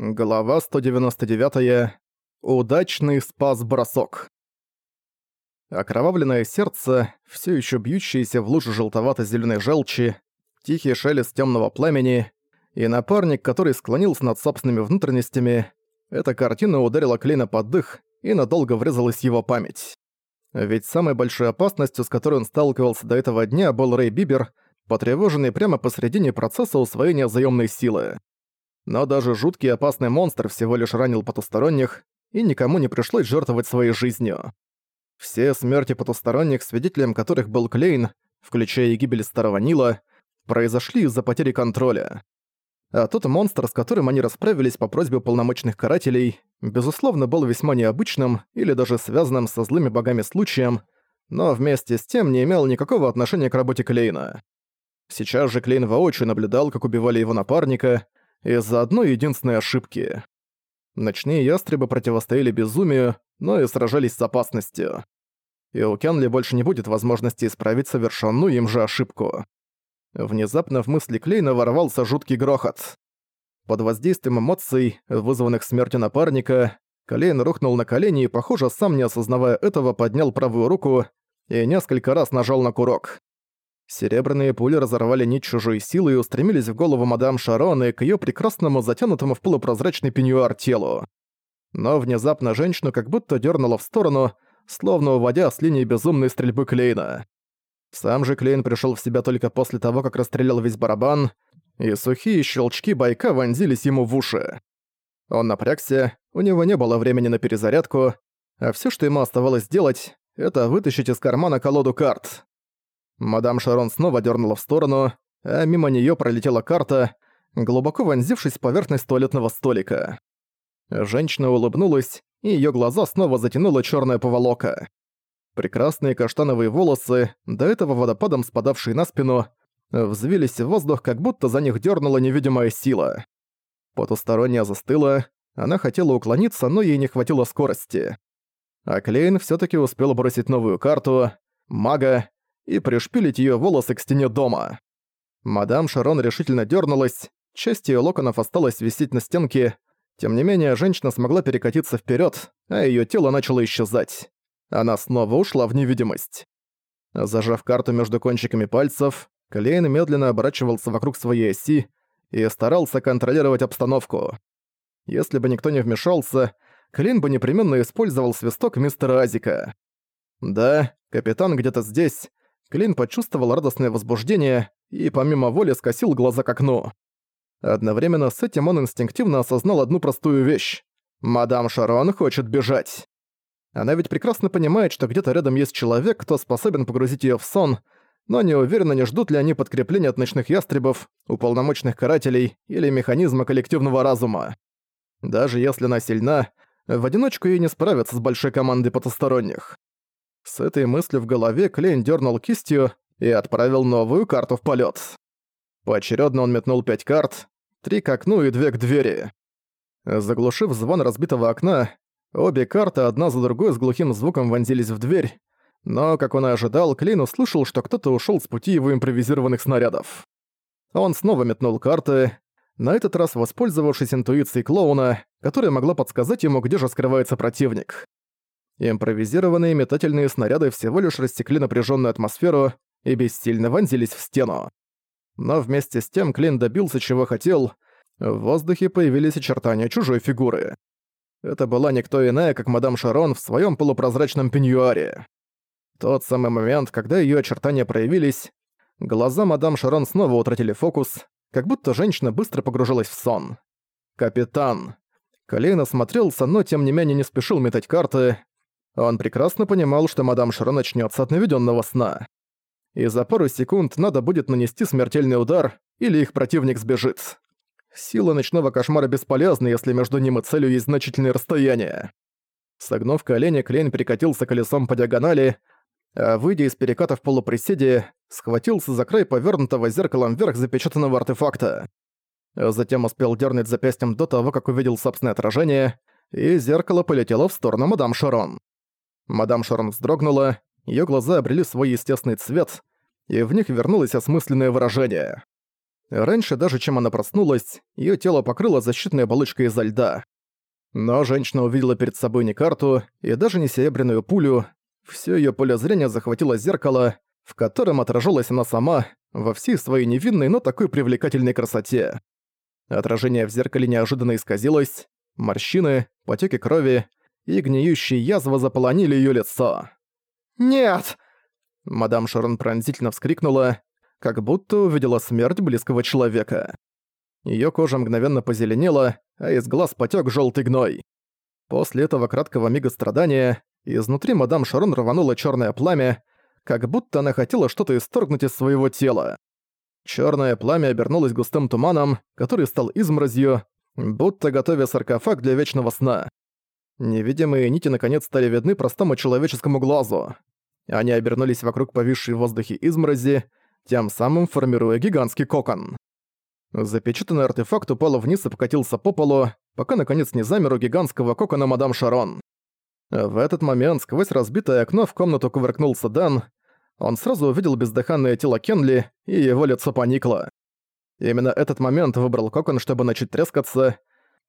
Глава 199. Удачный спас-бросок. Окровавленное сердце, все еще бьющееся в луже желтовато зеленой желчи, тихий шелест темного пламени и напарник, который склонился над собственными внутренностями, эта картина ударила Клейна под дых и надолго врезалась в его память. Ведь самой большой опасностью, с которой он сталкивался до этого дня, был Рэй Бибер, потревоженный прямо посредине процесса усвоения заёмной силы. Но даже жуткий и опасный монстр всего лишь ранил потусторонних, и никому не пришлось жертвовать своей жизнью. Все смерти потусторонних, свидетелем которых был Клейн, включая и гибель Старого Нила, произошли из-за потери контроля. А тот монстр, с которым они расправились по просьбе полномочных карателей, безусловно, был весьма необычным или даже связанным со злыми богами случаем, но вместе с тем не имел никакого отношения к работе Клейна. Сейчас же Клейн воочию наблюдал, как убивали его напарника, из-за одной единственной ошибки. Ночные ястребы противостояли безумию, но и сражались с опасностью. И у Кенли больше не будет возможности исправить совершенную им же ошибку. Внезапно в мысли Клейна ворвался жуткий грохот. Под воздействием эмоций, вызванных смертью напарника, Клейн рухнул на колени и, похоже, сам не осознавая этого, поднял правую руку и несколько раз нажал на курок. Серебряные пули разорвали нить чужой силы и устремились в голову мадам Шарон и к её прекрасному, затянутому в полупрозрачный пеньюар телу. Но внезапно женщину как будто дёрнуло в сторону, словно уводя с линии безумной стрельбы Клейна. Сам же Клейн пришёл в себя только после того, как расстрелял весь барабан, и сухие щелчки байка вонзились ему в уши. Он напрягся, у него не было времени на перезарядку, а всё, что ему оставалось сделать, это вытащить из кармана колоду карт. Мадам Шарон снова дернула в сторону, а мимо нее пролетела карта, глубоко вонзившись в поверхность туалетного столика. Женщина улыбнулась, и ее глаза снова затянула черная поволока. Прекрасные каштановые волосы, до этого водопадом спадавшие на спину, взвились в воздух, как будто за них дернула невидимая сила. Потусторонняя застыла, она хотела уклониться, но ей не хватило скорости. А Клейн все таки успел бросить новую карту — мага, и пришпилить ее волосы к стене дома. Мадам Шарон решительно дернулась, часть ее локонов осталась висеть на стенке, тем не менее женщина смогла перекатиться вперед, а ее тело начало исчезать. Она снова ушла в невидимость. Зажав карту между кончиками пальцев, Клейн медленно оборачивался вокруг своей оси и старался контролировать обстановку. Если бы никто не вмешался, Клейн бы непременно использовал свисток мистера Азика. Да, капитан где-то здесь, Клин почувствовал радостное возбуждение и помимо воли скосил глаза к окну. Одновременно с этим он инстинктивно осознал одну простую вещь. «Мадам Шарон хочет бежать». Она ведь прекрасно понимает, что где-то рядом есть человек, кто способен погрузить её в сон, но не уверена, не ждут ли они подкрепления от ночных ястребов, уполномоченных карателей или механизма коллективного разума. Даже если она сильна, в одиночку ей не справиться с большой командой потусторонних. С этой мыслью в голове Клейн дернул кистью и отправил новую карту в полет. Поочередно он метнул пять карт, три к окну и две к двери. Заглушив звон разбитого окна, обе карты одна за другой с глухим звуком вонзились в дверь, но, как он и ожидал, Клейн услышал, что кто-то ушел с пути его импровизированных снарядов. Он снова метнул карты, на этот раз воспользовавшись интуицией клоуна, которая могла подсказать ему, где же скрывается противник. Импровизированные метательные снаряды всего лишь рассекли напряженную атмосферу и бессильно вонзились в стену. Но вместе с тем Клин добился чего хотел. В воздухе появились очертания чужой фигуры. Это была никто иная, как мадам Шарон в своем полупрозрачном пеньюаре. Тот самый момент, когда ее очертания проявились, глаза мадам Шарон снова утратили фокус, как будто женщина быстро погружалась в сон. «Капитан». Колейн осмотрелся, но тем не менее не спешил метать карты, он прекрасно понимал, что мадам Шаро начнется от наведенного сна. И за пару секунд надо будет нанести смертельный удар, или их противник сбежит. Сила ночного кошмара бесполезна, если между ним и целью есть значительное расстояние. Согнув колени, Клейн перекатился колесом по диагонали, а, выйдя из переката в полуприседе, схватился за край повернутого зеркалом вверх запечатанного артефакта. Затем успел дернуть запястьем до того, как увидел собственное отражение, и зеркало полетело в сторону мадам Шарон. Мадам Шарон вздрогнула, её глаза обрели свой естественный цвет, и в них вернулось осмысленное выражение. Раньше даже чем она проснулась, её тело покрыло защитной оболочкой изо льда. Но женщина увидела перед собой не карту и даже не серебряную пулю. Всё её поле зрения захватило зеркало, в котором отражалась она сама, во всей своей невинной, но такой привлекательной красоте. Отражение в зеркале неожиданно исказилось, морщины, потеки крови и гниющие язвы заполонили её лицо. «Нет!» Мадам Шарон пронзительно вскрикнула, как будто увидела смерть близкого человека. Её кожа мгновенно позеленела, а из глаз потёк жёлтый гной. После этого краткого мига страдания изнутри мадам Шарон рвануло чёрное пламя, как будто она хотела что-то исторгнуть из своего тела. Чёрное пламя обернулось густым туманом, который стал изморозью, будто готовя саркофаг для вечного сна. Невидимые нити наконец стали видны простому человеческому глазу. Они обернулись вокруг повисшей в воздухе изморози, тем самым формируя гигантский кокон. Запечатанный артефакт упал вниз и покатился по полу, пока наконец не замер у гигантского кокона мадам Шарон. В этот момент сквозь разбитое окно в комнату кувыркнулся Дан. Он сразу увидел бездыханное тело Кенли, и его лицо поникло. Именно этот момент выбрал кокон, чтобы начать трескаться.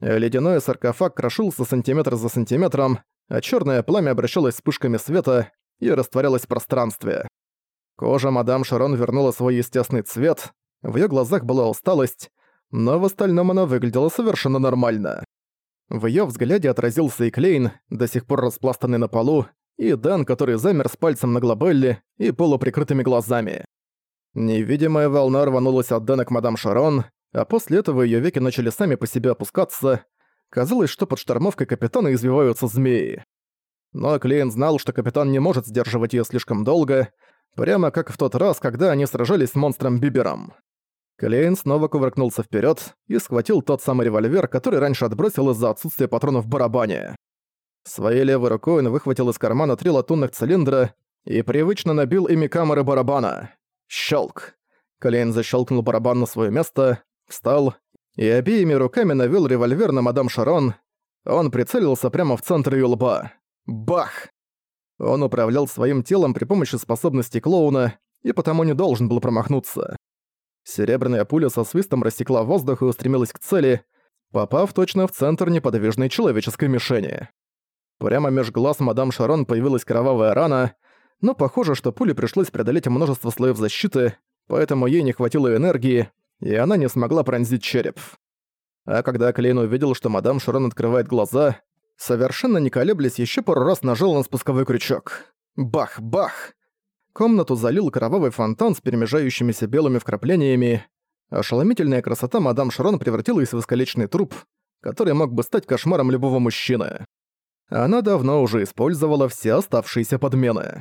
Ледяной саркофаг крошился сантиметр за сантиметром, а черное пламя обращалось вспышками света и растворялось в пространстве. Кожа мадам Шарон вернула свой естественный цвет, в её глазах была усталость, но в остальном она выглядела совершенно нормально. В её взгляде отразился и Клейн, до сих пор распластанный на полу, и Дэн, который замер с пальцем на глобелле и полуприкрытыми глазами. Невидимая волна рванулась от Дэна к мадам Шарон, а после этого её веки начали сами по себе опускаться. Казалось, что под штормовкой капитана извиваются змеи. Но Клейн знал, что капитан не может сдерживать её слишком долго, Прямо как в тот раз, когда они сражались с монстром Бибером. Клейн снова кувыркнулся вперед и схватил тот самый револьвер, который раньше отбросил из-за отсутствия патронов в барабане. Своей левой рукой он выхватил из кармана три латунных цилиндра и привычно набил ими камеры барабана. Щелк. Клейн защелкнул барабан на свое место, встал и обеими руками навел револьвер на мадам Шарон. Он прицелился прямо в центр ее лба. Бах! Он управлял своим телом при помощи способностей клоуна и потому не должен был промахнуться. Серебряная пуля со свистом рассекла воздух и устремилась к цели, попав точно в центр неподвижной человеческой мишени. Прямо меж глаз мадам Шарон появилась кровавая рана, но похоже, что пуле пришлось преодолеть множество слоев защиты, поэтому ей не хватило энергии, и она не смогла пронзить череп. А когда Клейн увидел, что мадам Шарон открывает глаза, Совершенно не колеблясь, еще пару раз нажал на спусковой крючок. Бах-бах! Комнату залил кровавый фонтан с перемежающимися белыми вкраплениями. Ошеломительная красота мадам Шарон превратилась в искалеченный труп, который мог бы стать кошмаром любого мужчины. Она давно уже использовала все оставшиеся подмены.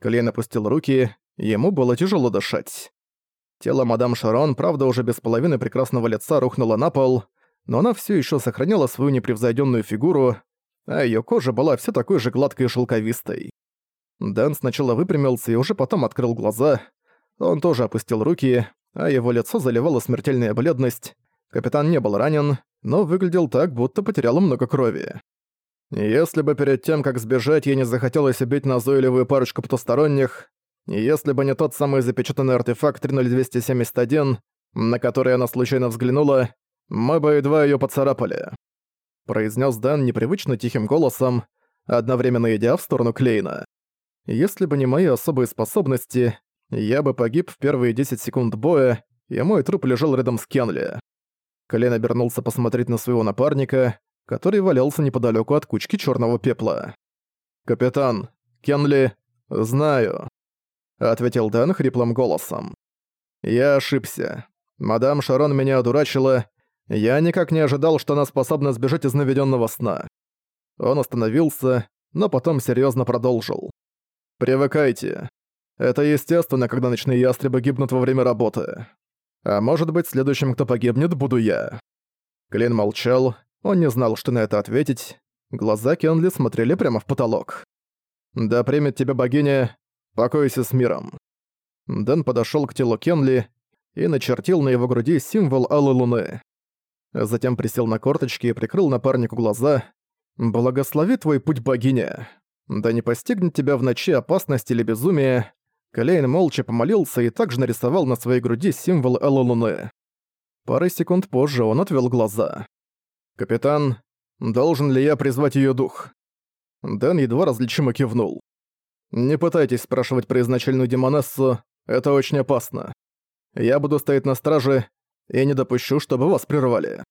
Клейн опустил руки, ему было тяжело дышать. Тело мадам Шарон, правда, уже без половины прекрасного лица рухнуло на пол, но она все еще сохраняла свою непревзойденную фигуру, а ее кожа была все такой же гладкой и шелковистой. Дэн сначала выпрямился и уже потом открыл глаза. Он тоже опустил руки, а его лицо заливала смертельная бледность. Капитан не был ранен, но выглядел так, будто потерял много крови. Если бы перед тем, как сбежать, я не захотелось убить назойливую парочку потусторонних, если бы не тот самый запечатанный артефакт 30271, на который она случайно взглянула, мы бы едва её поцарапали», — произнес Дэн непривычно тихим голосом, одновременно идя в сторону Клейна. «Если бы не мои особые способности, я бы погиб в первые 10 секунд боя, и мой труп лежал рядом с Кенли». Клейн обернулся посмотреть на своего напарника, который валялся неподалёку от кучки чёрного пепла. «Капитан, Кенли, знаю», — ответил Дэн хриплым голосом. «Я ошибся. Мадам Шарон меня одурачила, я никак не ожидал, что она способна сбежать из наведенного сна. Он остановился, но потом серьезно продолжил. «Привыкайте. Это естественно, когда ночные ястребы гибнут во время работы. А может быть, следующим, кто погибнет, буду я». Клин молчал, он не знал, что на это ответить. Глаза Кенли смотрели прямо в потолок. «Да примет тебя богиня, покойся с миром». Дэн подошёл к телу Кенли и начертил на его груди символ Алой Луны. Затем присел на корточки и прикрыл напарнику глаза. «Благослови твой путь, богиня! Да не постигнет тебя в ночи опасность или безумие!» Калейн молча помолился и также нарисовал на своей груди символ Эллы Луны. Пары секунд позже он отвел глаза. «Капитан, должен ли я призвать ее дух?» Дэн едва различимо кивнул. «Не пытайтесь спрашивать про изначальную демонессу, это очень опасно. Я буду стоять на страже и не допущу, чтобы вас прервали».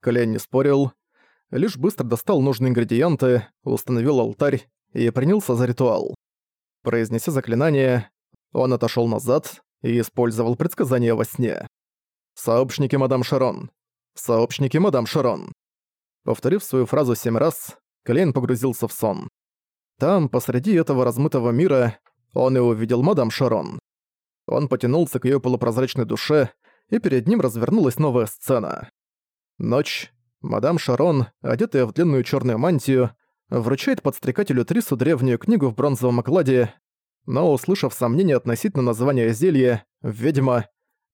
Клейн не спорил, лишь быстро достал нужные ингредиенты, установил алтарь и принялся за ритуал. Произнеся заклинание, он отошел назад и использовал предсказание во сне. «Сообщники мадам Шарон! Сообщники мадам Шарон!» Повторив свою фразу семь раз, Клейн погрузился в сон. Там, посреди этого размытого мира, он и увидел мадам Шарон. Он потянулся к ее полупрозрачной душе, и перед ним развернулась новая сцена. Ночь. Мадам Шарон, одетая в длинную черную мантию, вручает подстрекателю Трису древнюю книгу в бронзовом окладе, но, услышав сомнения относительно названия зелья, ведьма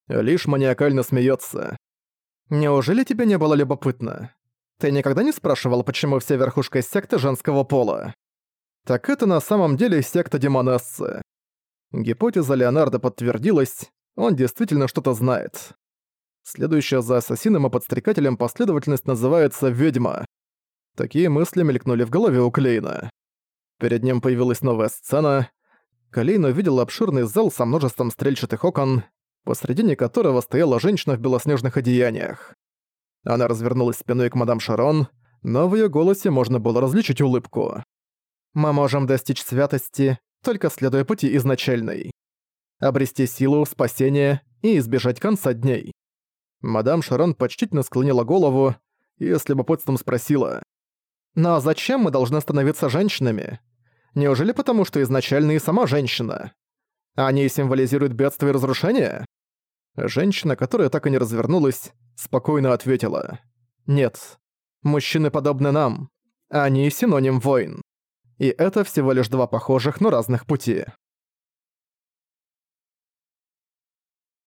лишь маниакально смеется. «Неужели тебе не было любопытно? Ты никогда не спрашивал, почему все верхушка секты женского пола?» Так это на самом деле секта Демонессы. Гипотеза Леонардо подтвердилась, он действительно что-то знает. Следующая за ассасином и подстрекателем последовательность называется «Ведьма». Такие мысли мелькнули в голове у Клейна. Перед ним появилась новая сцена. Клейн увидел обширный зал со множеством стрельчатых окон, посредине которого стояла женщина в белоснежных одеяниях. Она развернулась спиной к мадам Шарон, но в её голосе можно было различить улыбку. «Мы можем достичь святости, только следуя пути изначальной. Обрести силу, спасение и избежать конца дней». Мадам Шарон почтительно склонила голову и с любопытством спросила. «Но зачем мы должны становиться женщинами? Неужели потому, что изначально и сама женщина? Они символизируют бедствие и разрушение?» Женщина, которая так и не развернулась, спокойно ответила. «Нет. Мужчины подобны нам. Они синоним войн. И это всего лишь два похожих, но разных пути».